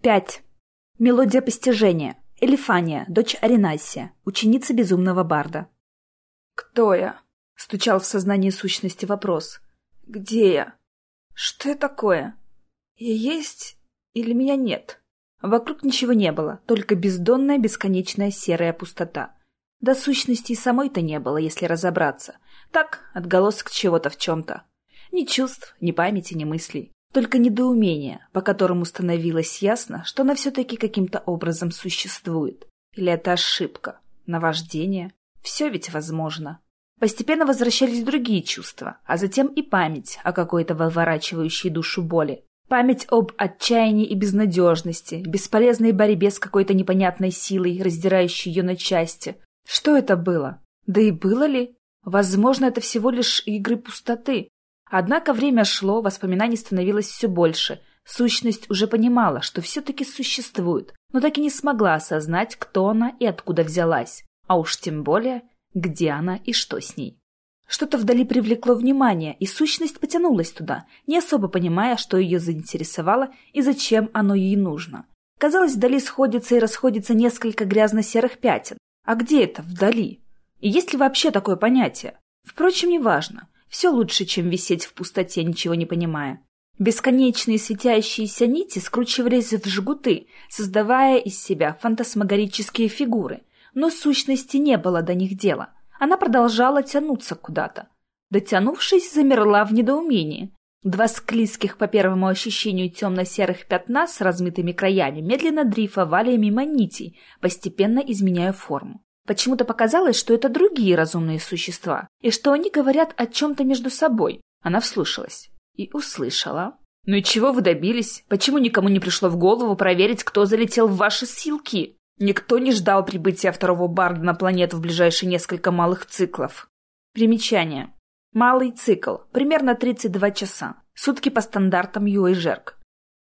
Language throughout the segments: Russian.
Пять. Мелодия постижения. Элифания, дочь Аринасия, ученица безумного барда. «Кто я?» — стучал в сознании сущности вопрос. «Где я? Что я такое? Я есть или меня нет?» Вокруг ничего не было, только бездонная бесконечная серая пустота. До сущности и самой-то не было, если разобраться. Так, отголосок чего-то в чем-то. Ни чувств, ни памяти, ни мыслей. Только недоумение, по которому становилось ясно, что она все-таки каким-то образом существует. Или это ошибка, наваждение. Все ведь возможно. Постепенно возвращались другие чувства, а затем и память о какой-то выворачивающей душу боли. Память об отчаянии и безнадежности, бесполезной борьбе с какой-то непонятной силой, раздирающей ее на части. Что это было? Да и было ли? Возможно, это всего лишь игры пустоты, Однако время шло, воспоминаний становилось все больше. Сущность уже понимала, что все-таки существует, но так и не смогла осознать, кто она и откуда взялась. А уж тем более, где она и что с ней. Что-то вдали привлекло внимание, и сущность потянулась туда, не особо понимая, что ее заинтересовало и зачем оно ей нужно. Казалось, вдали сходится и расходится несколько грязно-серых пятен. А где это вдали? И есть ли вообще такое понятие? Впрочем, неважно. Все лучше, чем висеть в пустоте, ничего не понимая. Бесконечные светящиеся нити скручивались в жгуты, создавая из себя фантасмагорические фигуры. Но сущности не было до них дела. Она продолжала тянуться куда-то. Дотянувшись, замерла в недоумении. Два склизких по первому ощущению темно-серых пятна с размытыми краями медленно дрейфовали мимо нитей, постепенно изменяя форму. Почему-то показалось, что это другие разумные существа, и что они говорят о чем-то между собой. Она вслушалась и услышала. «Ну и чего вы добились? Почему никому не пришло в голову проверить, кто залетел в ваши силки? Никто не ждал прибытия второго барда на планету в ближайшие несколько малых циклов». Примечание. Малый цикл. Примерно 32 часа. Сутки по стандартам Юэжерк.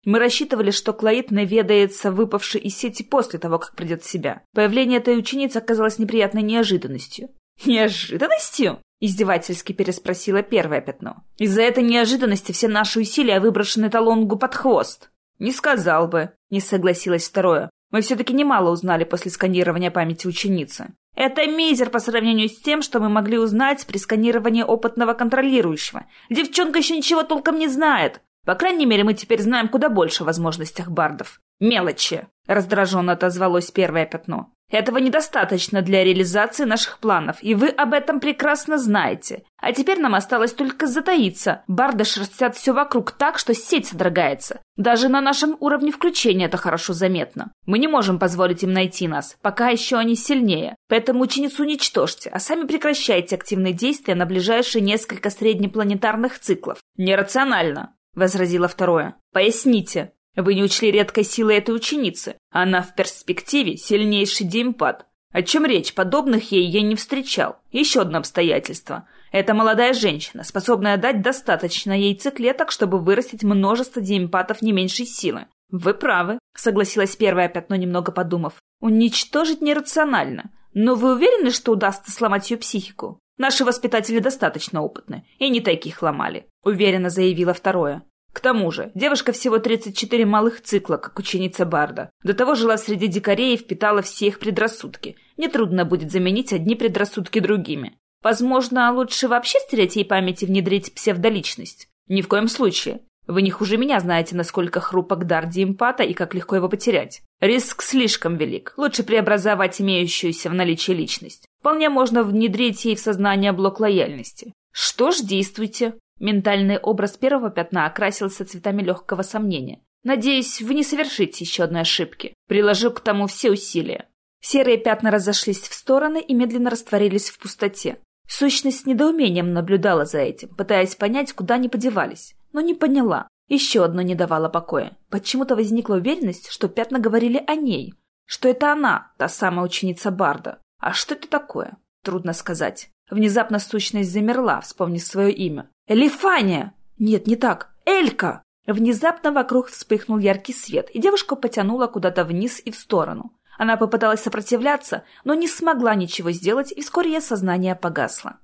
Мы рассчитывали, что Клоид наведается выпавший из сети после того, как придет в себя. Появление этой ученицы оказалось неприятной неожиданностью. «Неожиданностью?» — издевательски переспросила первое пятно. «Из-за этой неожиданности все наши усилия выброшены талонгу под хвост». «Не сказал бы», — не согласилась второе. «Мы все-таки немало узнали после сканирования памяти ученицы. Это мизер по сравнению с тем, что мы могли узнать при сканировании опытного контролирующего. Девчонка еще ничего толком не знает. По крайней мере, мы теперь знаем куда больше о возможностях бардов. Мелочи, раздраженно отозвалось первое пятно. Этого недостаточно для реализации наших планов, и вы об этом прекрасно знаете. А теперь нам осталось только затаиться. Барды шерстят все вокруг так, что сеть содрогается. Даже на нашем уровне включения это хорошо заметно. Мы не можем позволить им найти нас, пока еще они сильнее. Поэтому ученицу уничтожьте, а сами прекращайте активные действия на ближайшие несколько среднепланетарных циклов. Нерационально. — возразило второе. «Поясните. Вы не учли редкой силы этой ученицы. Она в перспективе сильнейший демпад. О чем речь? Подобных ей я не встречал. Еще одно обстоятельство. Это молодая женщина, способная дать достаточно ей циклеток, чтобы вырастить множество демпатов не меньшей силы. Вы правы, согласилась первое пятно, немного подумав. Уничтожить нерационально. Но вы уверены, что удастся сломать ее психику? Наши воспитатели достаточно опытны, и не таких ломали», — уверенно заявила второе. К тому же, девушка всего 34 малых цикла, как ученица Барда. До того жила среди дикарей и впитала все их предрассудки. Нетрудно будет заменить одни предрассудки другими. Возможно, лучше вообще стереть ей память и внедрить псевдоличность? Ни в коем случае. Вы не хуже меня знаете, насколько хрупок дар диэмпата и как легко его потерять. Риск слишком велик. Лучше преобразовать имеющуюся в наличии личность. Вполне можно внедрить ей в сознание блок лояльности. Что ж, действуйте. Ментальный образ первого пятна окрасился цветами легкого сомнения. Надеюсь, вы не совершите еще одной ошибки. Приложу к тому все усилия. Серые пятна разошлись в стороны и медленно растворились в пустоте. Сущность с недоумением наблюдала за этим, пытаясь понять, куда они подевались но не поняла. Еще одно не давало покоя. Почему-то возникла уверенность, что пятна говорили о ней, что это она, та самая ученица Барда. А что это такое? Трудно сказать. Внезапно сущность замерла, вспомнив свое имя. «Элифания!» «Нет, не так. Элька!» Внезапно вокруг вспыхнул яркий свет, и девушка потянула куда-то вниз и в сторону. Она попыталась сопротивляться, но не смогла ничего сделать, и вскоре ее сознание погасло.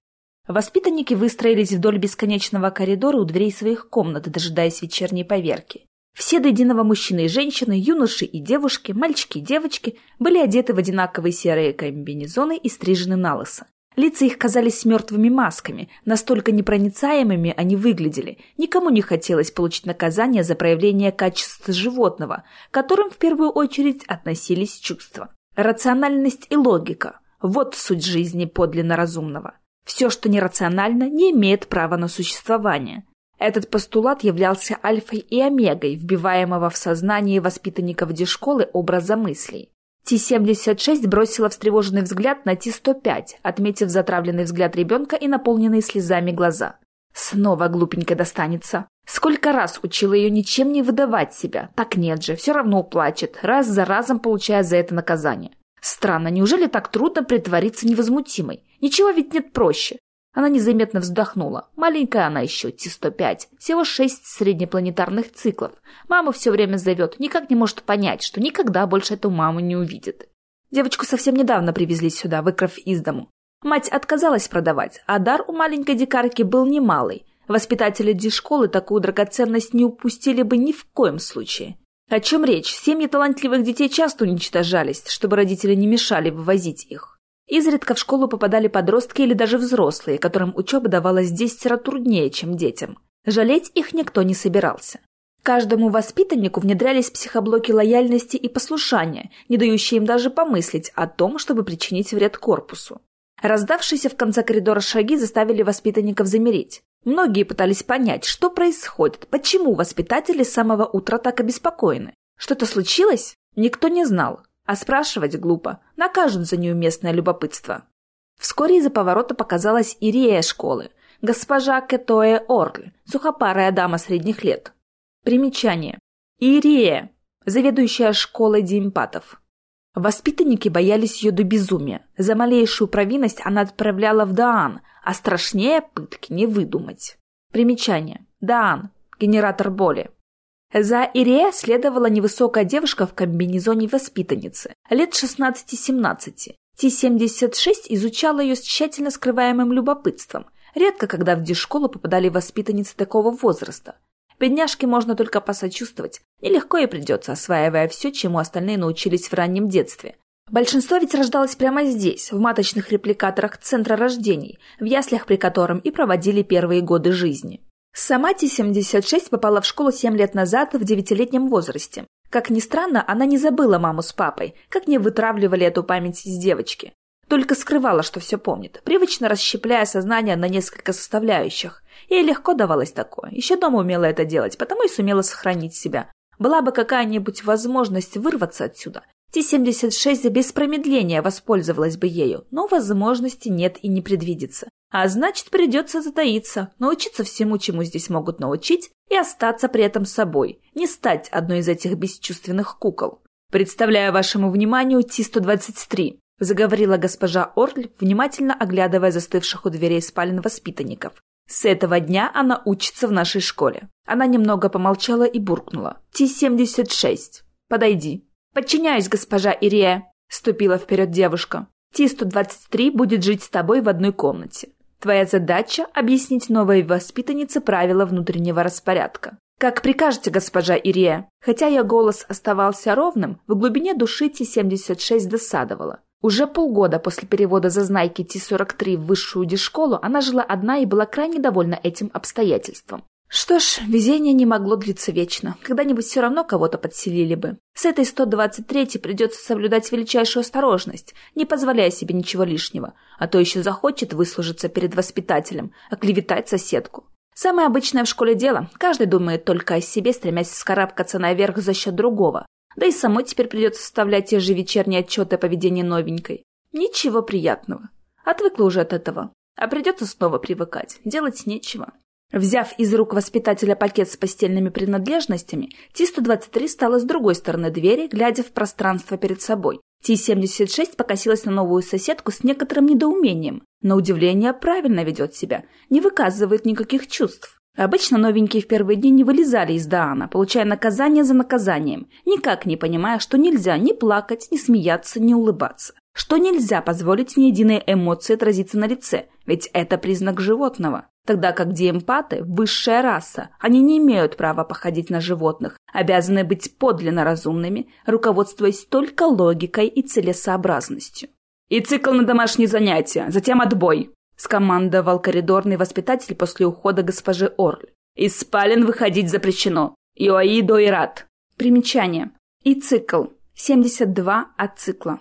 Воспитанники выстроились вдоль бесконечного коридора у дверей своих комнат, дожидаясь вечерней поверки. Все до единого мужчины и женщины, юноши и девушки, мальчики и девочки были одеты в одинаковые серые комбинезоны и стрижены на лысо. Лица их казались мертвыми масками, настолько непроницаемыми они выглядели. Никому не хотелось получить наказание за проявление качества животного, к которым в первую очередь относились чувства. Рациональность и логика – вот суть жизни подлинно разумного. Все, что нерационально, не имеет права на существование. Этот постулат являлся альфой и омегой, вбиваемого в сознание воспитанников дешколы образа мыслей. Ти-76 бросила встревоженный взгляд на Ти-105, отметив затравленный взгляд ребенка и наполненные слезами глаза. Снова глупенько достанется. Сколько раз учила ее ничем не выдавать себя. Так нет же, все равно плачет, раз за разом получая за это наказание. Странно, неужели так трудно притвориться невозмутимой? Ничего ведь нет проще. Она незаметно вздохнула. Маленькая она еще, Ти-105. Всего шесть среднепланетарных циклов. Мама все время зовет, никак не может понять, что никогда больше эту маму не увидит. Девочку совсем недавно привезли сюда, выкрав из дому. Мать отказалась продавать, а дар у маленькой дикарки был немалый. Воспитатели ди-школы такую драгоценность не упустили бы ни в коем случае. О чем речь? Семьи талантливых детей часто уничтожались, чтобы родители не мешали вывозить их. Изредка в школу попадали подростки или даже взрослые, которым учеба давалась десятеро труднее, чем детям. Жалеть их никто не собирался. Каждому воспитаннику внедрялись психоблоки лояльности и послушания, не дающие им даже помыслить о том, чтобы причинить вред корпусу. Раздавшиеся в конце коридора шаги заставили воспитанников замереть. Многие пытались понять, что происходит, почему воспитатели с самого утра так обеспокоены. Что-то случилось? Никто не знал, а спрашивать глупо, накажут за неуместное любопытство. Вскоре из-за поворота показалась Ирия школы, госпожа Кетоэ Орль, сухопарая дама средних лет. Примечание. Ирия, заведующая школой диэмпатов. Воспитанники боялись ее до безумия. За малейшую провинность она отправляла в Даан, а страшнее пытки не выдумать. Примечание. Даан. Генератор боли. За Ирия следовала невысокая девушка в комбинезоне воспитанницы, лет 16-17. Ти-76 изучала ее с тщательно скрываемым любопытством. Редко когда в дешколу попадали воспитанницы такого возраста. Бедняжке можно только посочувствовать. Нелегко ей придется, осваивая все, чему остальные научились в раннем детстве. Большинство ведь рождалось прямо здесь, в маточных репликаторах Центра рождений, в яслях при котором и проводили первые годы жизни. Сама Ти-76 попала в школу 7 лет назад в девятилетнем возрасте. Как ни странно, она не забыла маму с папой, как не вытравливали эту память из девочки. Только скрывала, что все помнит, привычно расщепляя сознание на несколько составляющих. Ей легко давалось такое. Еще дома умела это делать, потому и сумела сохранить себя. Была бы какая-нибудь возможность вырваться отсюда. Ти-76 без промедления воспользовалась бы ею, но возможности нет и не предвидится. А значит, придется затаиться, научиться всему, чему здесь могут научить, и остаться при этом собой, не стать одной из этих бесчувственных кукол. Представляю вашему вниманию Ти-123, заговорила госпожа Орль, внимательно оглядывая застывших у дверей спален воспитанников. С этого дня она учится в нашей школе. Она немного помолчала и буркнула. Ти-76. Подойди. Подчиняюсь, госпожа Ирия, ступила вперед девушка. Ти-123 будет жить с тобой в одной комнате. Твоя задача – объяснить новой воспитаннице правила внутреннего распорядка. «Как прикажете, госпожа Ирия?» Хотя ее голос оставался ровным, в глубине души Ти-76 досадовала. Уже полгода после перевода зазнайки Ти-43 в высшую дешколу она жила одна и была крайне довольна этим обстоятельством. Что ж, везение не могло длиться вечно. Когда-нибудь все равно кого-то подселили бы. С этой 123-й придется соблюдать величайшую осторожность, не позволяя себе ничего лишнего, а то еще захочет выслужиться перед воспитателем, оклеветать соседку. Самое обычное в школе дело. Каждый думает только о себе, стремясь скарабкаться наверх за счет другого. Да и самой теперь придется составлять те же вечерние отчеты о поведении новенькой. Ничего приятного. Отвыкла уже от этого. А придется снова привыкать. Делать нечего. Взяв из рук воспитателя пакет с постельными принадлежностями, Ти-123 стала с другой стороны двери, глядя в пространство перед собой. Ти-76 покосилась на новую соседку с некоторым недоумением. На удивление правильно ведет себя, не выказывает никаких чувств. Обычно новенькие в первые дни не вылезали из Даана, получая наказание за наказанием, никак не понимая, что нельзя ни плакать, ни смеяться, ни улыбаться. Что нельзя позволить ни единой эмоции отразиться на лице, ведь это признак животного. Тогда как диэмпаты – высшая раса. Они не имеют права походить на животных, обязаны быть подлинно разумными, руководствуясь только логикой и целесообразностью. «И цикл на домашние занятия, затем отбой», – скомандовал коридорный воспитатель после ухода госпожи Орль. «Из спален выходить запрещено. Иоидо и рад». Примечание. И цикл. 72 от цикла.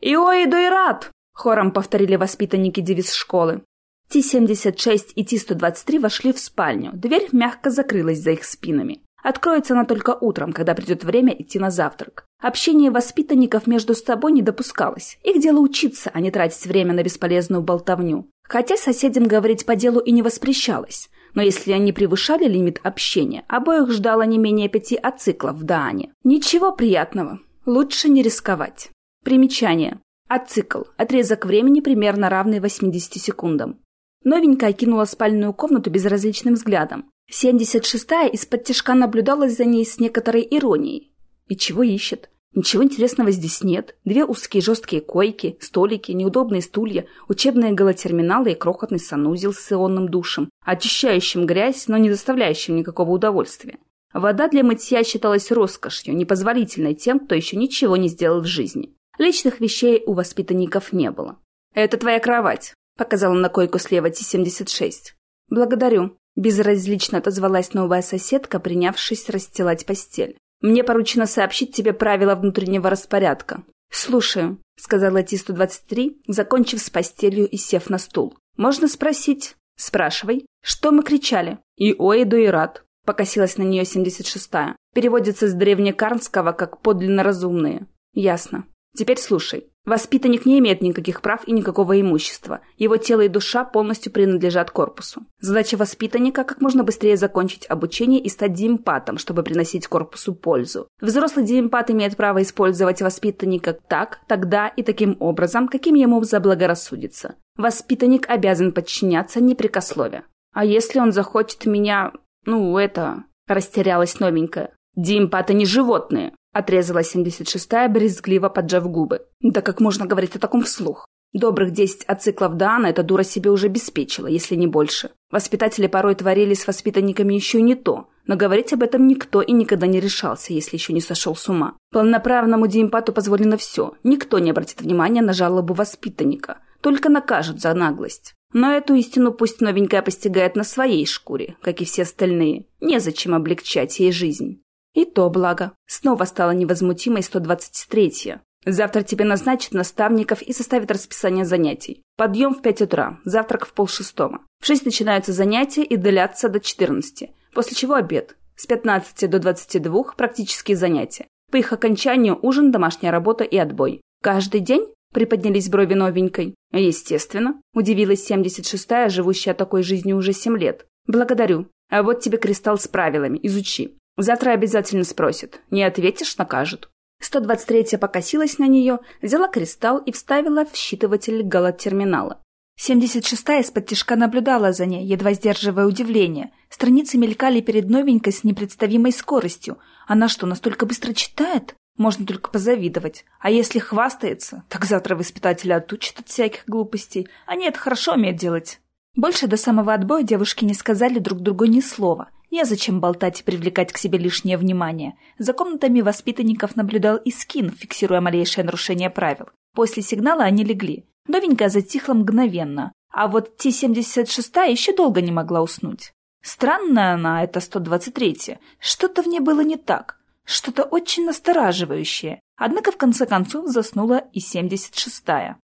«Иоидо и рад!» – хором повторили воспитанники девиз школы. Ти-76 и Ти-123 вошли в спальню. Дверь мягко закрылась за их спинами. Откроется она только утром, когда придет время идти на завтрак. Общение воспитанников между собой не допускалось. Их дело учиться, а не тратить время на бесполезную болтовню. Хотя соседям говорить по делу и не воспрещалось. Но если они превышали лимит общения, обоих ждало не менее пяти ациклов в Даане. Ничего приятного. Лучше не рисковать. Примечание. Ацикл. Отрезок времени примерно равный 80 секундам. Новенькая окинула спальную комнату безразличным взглядом. 76-я из-под тяжка наблюдалась за ней с некоторой иронией. И чего ищет? Ничего интересного здесь нет. Две узкие жесткие койки, столики, неудобные стулья, учебные голотерминалы и крохотный санузел с ионным душем, очищающим грязь, но не доставляющим никакого удовольствия. Вода для мытья считалась роскошью, непозволительной тем, кто еще ничего не сделал в жизни. Личных вещей у воспитанников не было. «Это твоя кровать», — показала на койку слева Ти-76. «Благодарю», — безразлично отозвалась новая соседка, принявшись расстилать постель. «Мне поручено сообщить тебе правила внутреннего распорядка». «Слушаю», — сказала Ти-123, закончив с постелью и сев на стул. «Можно спросить?» «Спрашивай». «Что мы кричали?» «И ой, и рад», — покосилась на нее 76-я. Переводится с древнекарнского как «подлинно разумные». «Ясно. Теперь слушай. Воспитанник не имеет никаких прав и никакого имущества. Его тело и душа полностью принадлежат корпусу. Задача воспитанника – как можно быстрее закончить обучение и стать диэмпатом, чтобы приносить корпусу пользу. Взрослый диэмпат имеет право использовать воспитанника так, тогда и таким образом, каким ему заблагорассудится. Воспитанник обязан подчиняться непрекословия. А если он захочет меня... ну, это... Растерялась новенькая. Диэмпаты не животные. Отрезала 76-я, брезгливо поджав губы. Да как можно говорить о таком вслух? Добрых десять ациклов Дана эта дура себе уже обеспечила, если не больше. Воспитатели порой творили с воспитанниками еще не то, но говорить об этом никто и никогда не решался, если еще не сошел с ума. Полноправному диэмпату позволено все, никто не обратит внимания на жалобу воспитанника, только накажут за наглость. Но эту истину пусть новенькая постигает на своей шкуре, как и все остальные. Незачем облегчать ей жизнь. И то благо. Снова стала невозмутимой 123-я. Завтра тебе назначат наставников и составят расписание занятий. Подъем в 5 утра, завтрак в полшестого. В 6 начинаются занятия и длятся до 14, после чего обед. С 15 до 22 практические занятия. По их окончанию ужин, домашняя работа и отбой. Каждый день приподнялись брови новенькой. Естественно, удивилась 76-я, живущая такой жизнью уже 7 лет. Благодарю. А вот тебе кристалл с правилами, изучи. Завтра обязательно спросят. Не ответишь – накажут. 123-я покосилась на нее, взяла кристалл и вставила в считыватель галотерминала. 76-я из-под тяжка наблюдала за ней, едва сдерживая удивление. Страницы мелькали перед новенькой с непредставимой скоростью. Она что, настолько быстро читает? Можно только позавидовать. А если хвастается, так завтра воспитателя отучат от всяких глупостей. Они это хорошо умеют делать. Больше до самого отбоя девушки не сказали друг другу ни слова. Незачем болтать и привлекать к себе лишнее внимание. За комнатами воспитанников наблюдал и Скин, фиксируя малейшее нарушение правил. После сигнала они легли. Новенькая затихла мгновенно, а вот Ти-76 еще долго не могла уснуть. Странная она, эта 123-я. Что-то в ней было не так. Что-то очень настораживающее. Однако в конце концов заснула и 76-я.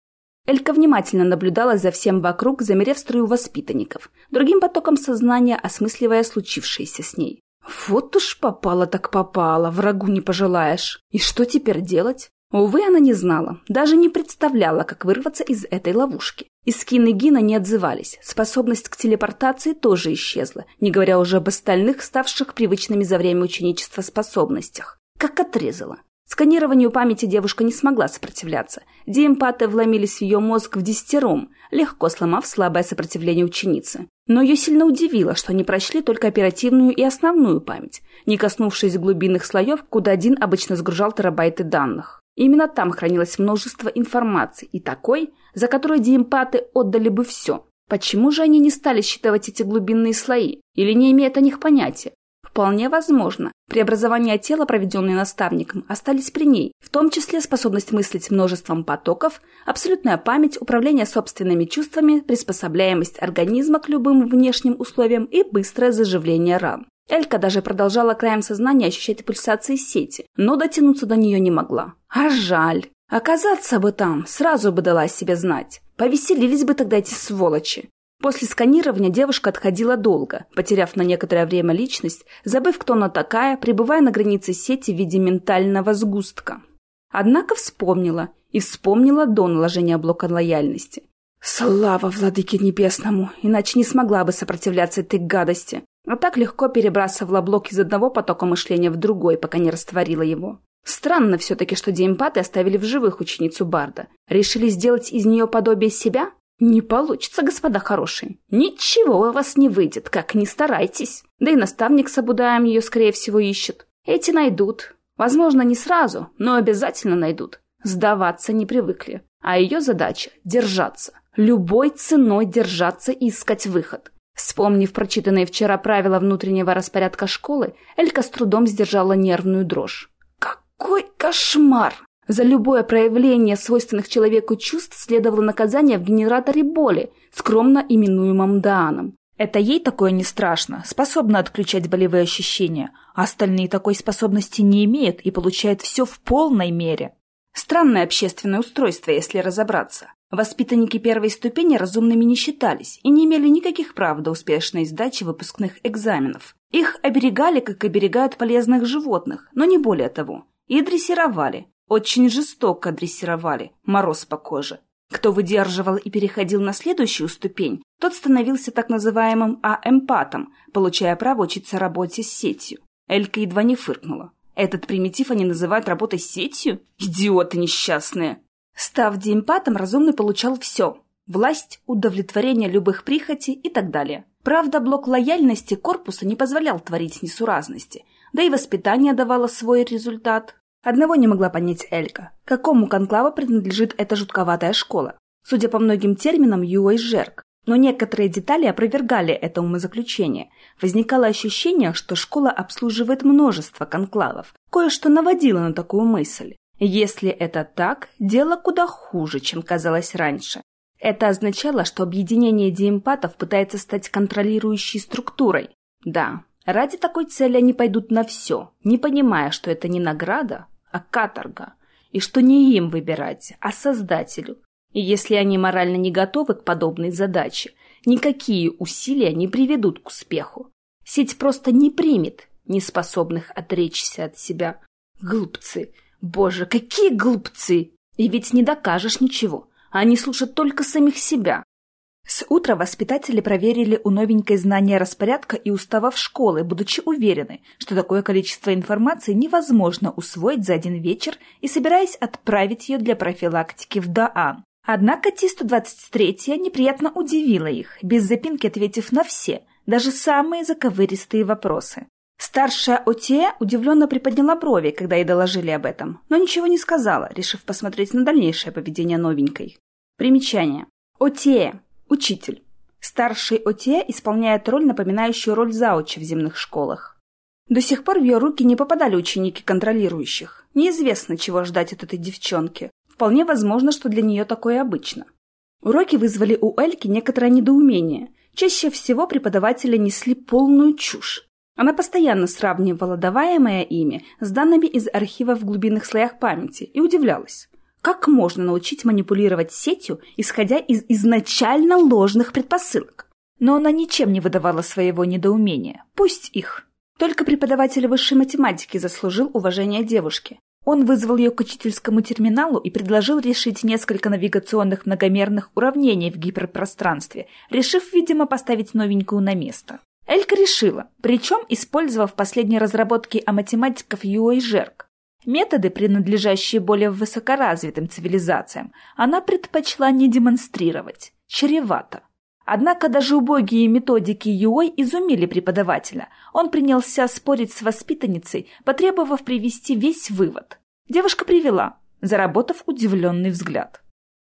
Элька внимательно наблюдала за всем вокруг, замерев строю воспитанников, другим потоком сознания осмысливая случившееся с ней. Вот уж попала так попала, врагу не пожелаешь. И что теперь делать? Увы, она не знала, даже не представляла, как вырваться из этой ловушки. Искин и Гина не отзывались, способность к телепортации тоже исчезла, не говоря уже об остальных, ставших привычными за время ученичества способностях. Как отрезала. Сканированию памяти девушка не смогла сопротивляться. Диэмпаты вломились в ее мозг в десятером, легко сломав слабое сопротивление ученицы. Но ее сильно удивило, что они прочли только оперативную и основную память, не коснувшись глубинных слоев, куда один обычно сгружал терабайты данных. Именно там хранилось множество информации, и такой, за которую диэмпаты отдали бы все. Почему же они не стали считывать эти глубинные слои или не имеют о них понятия? Вполне возможно, преобразования тела, проведенные наставником, остались при ней, в том числе способность мыслить множеством потоков, абсолютная память, управление собственными чувствами, приспособляемость организма к любым внешним условиям и быстрое заживление ран. Элька даже продолжала краем сознания ощущать пульсации сети, но дотянуться до нее не могла. А жаль. Оказаться бы там, сразу бы дала себе знать. Повеселились бы тогда эти сволочи. После сканирования девушка отходила долго, потеряв на некоторое время личность, забыв, кто она такая, пребывая на границе сети в виде ментального сгустка. Однако вспомнила, и вспомнила до наложения блока лояльности. Слава Владыке Небесному, иначе не смогла бы сопротивляться этой гадости. А так легко перебрасывала блок из одного потока мышления в другой, пока не растворила его. Странно все-таки, что деэмпаты оставили в живых ученицу Барда. Решили сделать из нее подобие себя? Не получится, господа хорошие. Ничего у вас не выйдет, как ни старайтесь. Да и наставник с Абудаем ее, скорее всего, ищет. Эти найдут. Возможно, не сразу, но обязательно найдут. Сдаваться не привыкли. А ее задача — держаться. Любой ценой держаться и искать выход. Вспомнив прочитанные вчера правила внутреннего распорядка школы, Элька с трудом сдержала нервную дрожь. Какой кошмар! За любое проявление свойственных человеку чувств следовало наказание в генераторе боли, скромно именуемом Дааном. Это ей такое не страшно, способна отключать болевые ощущения, а остальные такой способности не имеют и получают все в полной мере. Странное общественное устройство, если разобраться. Воспитанники первой ступени разумными не считались и не имели никаких прав до успешной сдачи выпускных экзаменов. Их оберегали, как оберегают полезных животных, но не более того. И дрессировали. Очень жестоко дрессировали. Мороз по коже. Кто выдерживал и переходил на следующую ступень, тот становился так называемым А-эмпатом, получая право учиться работе с сетью. Элька едва не фыркнула. Этот примитив они называют работой с сетью? Идиоты несчастные! Став диэмпатом, разумный получал все. Власть, удовлетворение любых прихотей и так далее. Правда, блок лояльности корпуса не позволял творить несуразности, да и воспитание давало свой результат. Одного не могла понять Элька. Какому конклаву принадлежит эта жутковатая школа? Судя по многим терминам, Юэй Жерк. Но некоторые детали опровергали это умозаключение. Возникало ощущение, что школа обслуживает множество конклавов. Кое-что наводило на такую мысль. Если это так, дело куда хуже, чем казалось раньше. Это означало, что объединение диэмпатов пытается стать контролирующей структурой. Да, ради такой цели они пойдут на все, не понимая, что это не награда, а каторга, и что не им выбирать, а создателю. И если они морально не готовы к подобной задаче, никакие усилия не приведут к успеху. Сеть просто не примет неспособных отречься от себя. Глупцы! Боже, какие глупцы! И ведь не докажешь ничего. Они слушают только самих себя. С утра воспитатели проверили у новенькой знания распорядка и уставов школы, будучи уверены, что такое количество информации невозможно усвоить за один вечер и собираясь отправить ее для профилактики в Даан. Однако Ти-123 неприятно удивила их, без запинки ответив на все, даже самые заковыристые вопросы. Старшая Отея удивленно приподняла брови, когда ей доложили об этом, но ничего не сказала, решив посмотреть на дальнейшее поведение новенькой. Примечание. Отея Учитель. Старший ОТЕ исполняет роль, напоминающую роль зауча в земных школах. До сих пор в ее руки не попадали ученики контролирующих. Неизвестно, чего ждать от этой девчонки. Вполне возможно, что для нее такое обычно. Уроки вызвали у Эльки некоторое недоумение. Чаще всего преподаватели несли полную чушь. Она постоянно сравнивала даваемое ими с данными из архива в глубинных слоях памяти и удивлялась. Как можно научить манипулировать сетью, исходя из изначально ложных предпосылок? Но она ничем не выдавала своего недоумения. Пусть их. Только преподаватель высшей математики заслужил уважение девушки. Он вызвал ее к учительскому терминалу и предложил решить несколько навигационных многомерных уравнений в гиперпространстве, решив, видимо, поставить новенькую на место. Элька решила, причем использовав последние разработки о математиков Юэ и Жерк. Методы, принадлежащие более высокоразвитым цивилизациям, она предпочла не демонстрировать. Чревато. Однако даже убогие методики Юой изумили преподавателя. Он принялся спорить с воспитанницей, потребовав привести весь вывод. Девушка привела, заработав удивленный взгляд.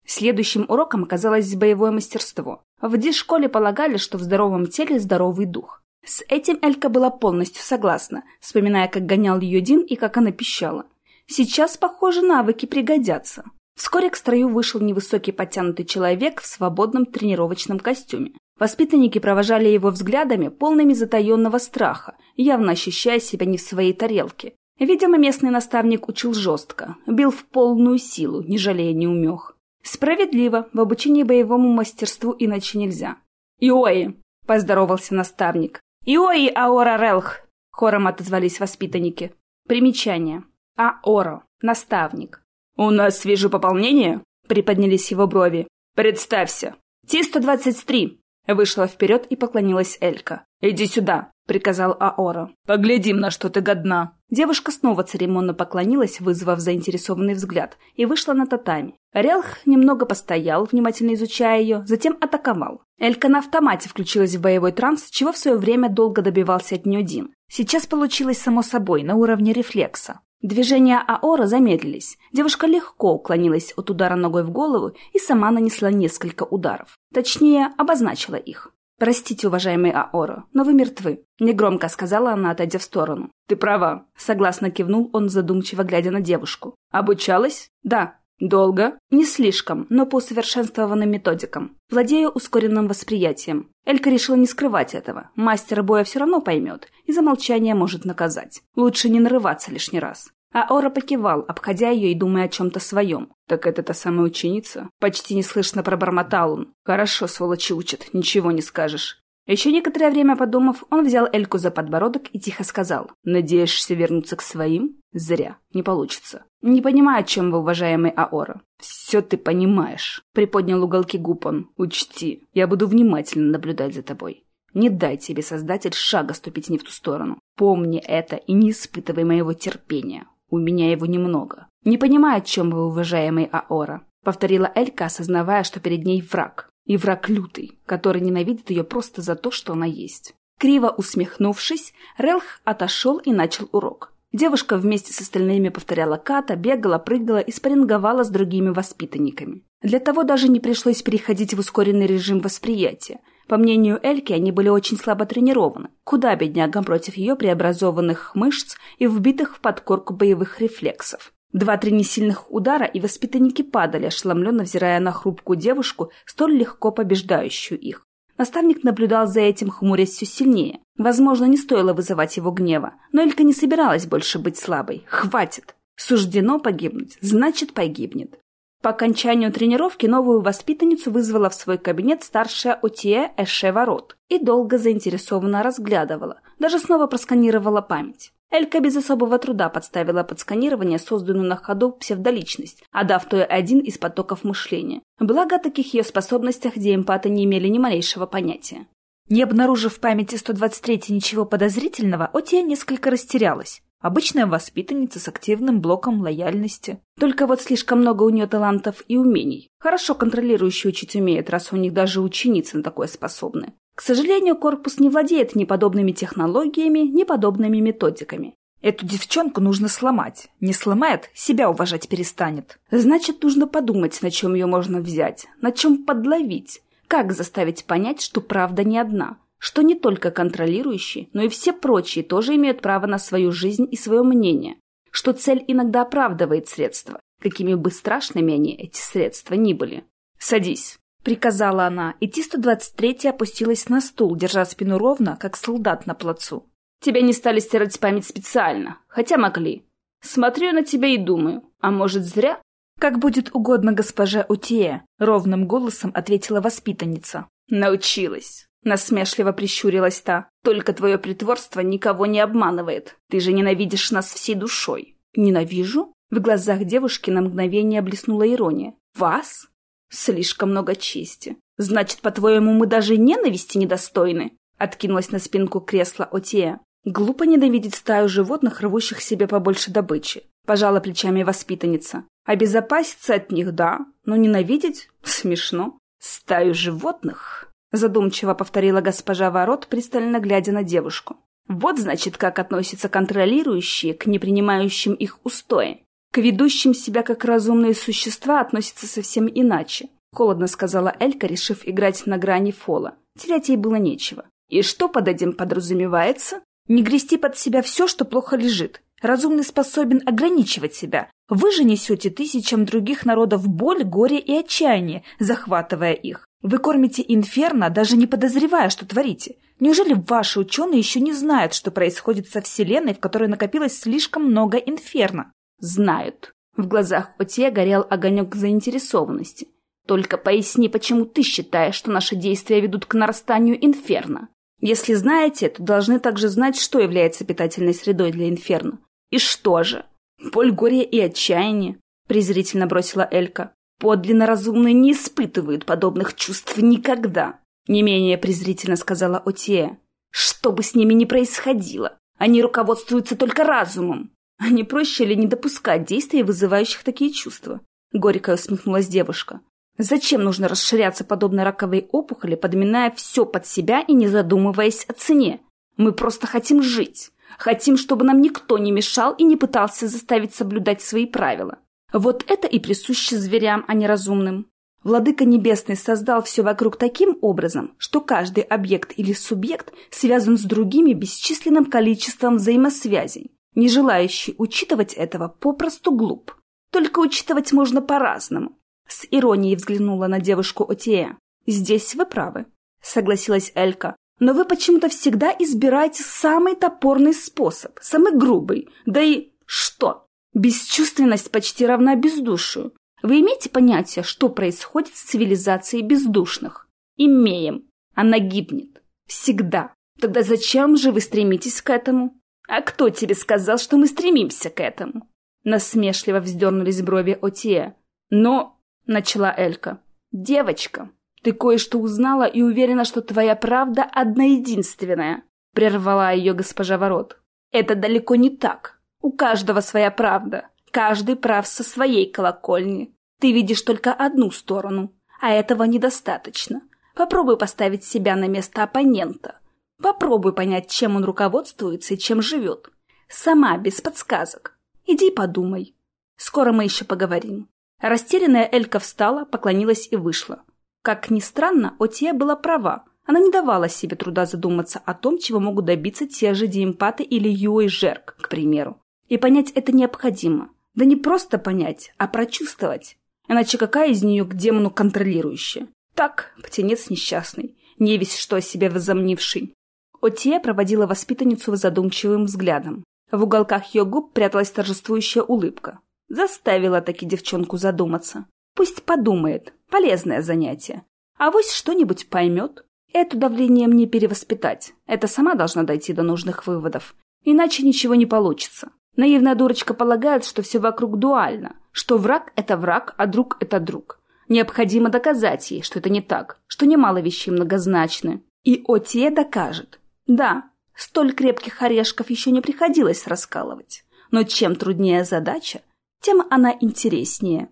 Следующим уроком оказалось боевое мастерство. В ди-школе полагали, что в здоровом теле здоровый дух. С этим Элька была полностью согласна, вспоминая, как гонял ее Дин и как она пищала. Сейчас, похоже, навыки пригодятся. Вскоре к строю вышел невысокий подтянутый человек в свободном тренировочном костюме. Воспитанники провожали его взглядами, полными затаенного страха, явно ощущая себя не в своей тарелке. Видимо, местный наставник учил жестко, бил в полную силу, не жалея неумех. Справедливо, в обучении боевому мастерству иначе нельзя. «Иои!» – поздоровался наставник. «Иои Аора Релх!» – хором отозвались воспитанники. Примечание. Аоро. Наставник. «У нас вижу пополнение?» – приподнялись его брови. «Представься!» «Ти-123!» – вышла вперед и поклонилась Элька. «Иди сюда!» — приказал Аора. «Поглядим, на что ты годна!» Девушка снова церемонно поклонилась, вызвав заинтересованный взгляд, и вышла на татами. Релх немного постоял, внимательно изучая ее, затем атаковал. Элька на автомате включилась в боевой транс, чего в свое время долго добивался от нее Дин. Сейчас получилось само собой, на уровне рефлекса. Движения Аора замедлились. Девушка легко уклонилась от удара ногой в голову и сама нанесла несколько ударов. Точнее, обозначила их. «Простите, уважаемый Аоро, но вы мертвы», — негромко сказала она, отойдя в сторону. «Ты права», — согласно кивнул он, задумчиво глядя на девушку. «Обучалась?» «Да». «Долго?» «Не слишком, но по усовершенствованным методикам. Владею ускоренным восприятием». Элька решила не скрывать этого. Мастер боя все равно поймет, и за молчание может наказать. Лучше не нарываться лишний раз. А Ора покивал, обходя ее и думая о чем-то своем. «Так это та самая ученица?» Почти неслышно пробормотал он. «Хорошо, сволочи учат, ничего не скажешь». Еще некоторое время подумав, он взял Эльку за подбородок и тихо сказал. «Надеешься вернуться к своим? Зря. Не получится. Не понимаю, о чем вы, уважаемый Аора». «Все ты понимаешь», — приподнял уголки губ он. «Учти, я буду внимательно наблюдать за тобой. Не дай тебе, Создатель, шага ступить не в ту сторону. Помни это и не испытывай моего терпения. У меня его немного. Не понимаю, о чем вы, уважаемый Аора. Повторила Элька, осознавая, что перед ней враг. И враг лютый, который ненавидит ее просто за то, что она есть. Криво усмехнувшись, Релх отошел и начал урок. Девушка вместе с остальными повторяла ката, бегала, прыгала и спарринговала с другими воспитанниками. Для того даже не пришлось переходить в ускоренный режим восприятия. По мнению Эльки, они были очень слабо тренированы. Куда беднягам против ее преобразованных мышц и вбитых в подкорку боевых рефлексов. Два-три несильных удара, и воспитанники падали, ошеломленно взирая на хрупкую девушку, столь легко побеждающую их. Наставник наблюдал за этим, хмурясь все сильнее. Возможно, не стоило вызывать его гнева, но Элька не собиралась больше быть слабой. Хватит! Суждено погибнуть, значит погибнет. По окончанию тренировки новую воспитанницу вызвала в свой кабинет старшая Отие Эше Ворот и долго заинтересованно разглядывала, даже снова просканировала память. Элька без особого труда подставила под сканирование созданную на ходу псевдоличность, отдав той один из потоков мышления. Благо, о таких ее способностях деэмпаты не имели ни малейшего понятия. Не обнаружив в памяти 123 ничего подозрительного, Отия несколько растерялась. Обычная воспитанница с активным блоком лояльности. Только вот слишком много у нее талантов и умений. Хорошо контролирующие учить умеют, раз у них даже ученицы на такое способны. К сожалению, корпус не владеет ни подобными технологиями, ни подобными методиками. Эту девчонку нужно сломать. Не сломает, себя уважать перестанет. Значит, нужно подумать, на чем ее можно взять, на чем подловить. Как заставить понять, что правда не одна, что не только контролирующие, но и все прочие тоже имеют право на свою жизнь и свое мнение, что цель иногда оправдывает средства, какими бы страшными они, эти средства, ни были. «Садись», — приказала она, и Ти-123 опустилась на стул, держа спину ровно, как солдат на плацу. «Тебя не стали стирать память специально, хотя могли. Смотрю на тебя и думаю, а может зря?» «Как будет угодно госпоже Утие», — ровным голосом ответила воспитанница. «Научилась. Насмешливо прищурилась та. «Только твое притворство никого не обманывает. Ты же ненавидишь нас всей душой». «Ненавижу?» В глазах девушки на мгновение блеснула ирония. «Вас? Слишком много чести. Значит, по-твоему, мы даже ненависти недостойны?» Откинулась на спинку кресла Отия. Глупо ненавидеть стаю животных, рвущих себе побольше добычи. Пожала плечами воспитанница. Обезопаситься от них, да, но ненавидеть? Смешно. Стаю животных? Задумчиво повторила госпожа Ворот, пристально глядя на девушку. Вот, значит, как относятся контролирующие к непринимающим их устои. К ведущим себя как разумные существа относятся совсем иначе. Холодно сказала Элька, решив играть на грани фола. Терять ей было нечего. И что под этим подразумевается? Не грести под себя все, что плохо лежит. Разумный способен ограничивать себя. Вы же несете тысячам других народов боль, горе и отчаяние, захватывая их. Вы кормите инферно, даже не подозревая, что творите. Неужели ваши ученые еще не знают, что происходит со Вселенной, в которой накопилось слишком много инферно? Знают. В глазах Отье горел огонек заинтересованности. Только поясни, почему ты считаешь, что наши действия ведут к нарастанию инферно? Если знаете, то должны также знать, что является питательной средой для инферно. И что же? Боль, горе и отчаяние, презрительно бросила Элька. Подлинно разумные не испытывают подобных чувств никогда. Не менее презрительно сказала Отия. Что бы с ними ни происходило, они руководствуются только разумом. А не проще ли не допускать действий, вызывающих такие чувства? Горько усмехнулась девушка. Зачем нужно расширяться подобно раковой опухоли, подминая все под себя и не задумываясь о цене? Мы просто хотим жить. Хотим, чтобы нам никто не мешал и не пытался заставить соблюдать свои правила. Вот это и присуще зверям, а не разумным. Владыка Небесный создал все вокруг таким образом, что каждый объект или субъект связан с другими бесчисленным количеством взаимосвязей. Не желающий учитывать этого попросту глуп. Только учитывать можно по-разному. С иронией взглянула на девушку Отея. «Здесь вы правы», — согласилась Элька. «Но вы почему-то всегда избираете самый топорный способ, самый грубый. Да и что? Бесчувственность почти равна бездушию. Вы имеете понятие, что происходит с цивилизацией бездушных? Имеем. Она гибнет. Всегда. Тогда зачем же вы стремитесь к этому? А кто тебе сказал, что мы стремимся к этому? Насмешливо вздернулись брови Отия. Но, начала Элька, девочка, ты кое-что узнала и уверена, что твоя правда одна единственная, прервала ее госпожа Ворот. Это далеко не так. У каждого своя правда. Каждый прав со своей колокольни. Ты видишь только одну сторону, а этого недостаточно. Попробуй поставить себя на место оппонента. Попробуй понять, чем он руководствуется и чем живет. Сама, без подсказок. Иди подумай. Скоро мы еще поговорим. Растерянная Элька встала, поклонилась и вышла. Как ни странно, Отия была права. Она не давала себе труда задуматься о том, чего могут добиться те же Диэмпаты или Юэй Жерк, к примеру. И понять это необходимо. Да не просто понять, а прочувствовать. Иначе какая из нее к демону контролирующая? Так, птенец несчастный, не весь что о себе возомнивший. Отия проводила воспитанницу задумчивым взглядом. В уголках ее губ пряталась торжествующая улыбка. Заставила таки девчонку задуматься. Пусть подумает, полезное занятие. А вось что-нибудь поймет. Это давлением не перевоспитать. Это сама должна дойти до нужных выводов. Иначе ничего не получится. Наивная дурочка полагает, что все вокруг дуально, что враг — это враг, а друг — это друг. Необходимо доказать ей, что это не так, что немало вещей многозначны. И Отие докажет. Да, столь крепких орешков еще не приходилось раскалывать. Но чем труднее задача, тем она интереснее.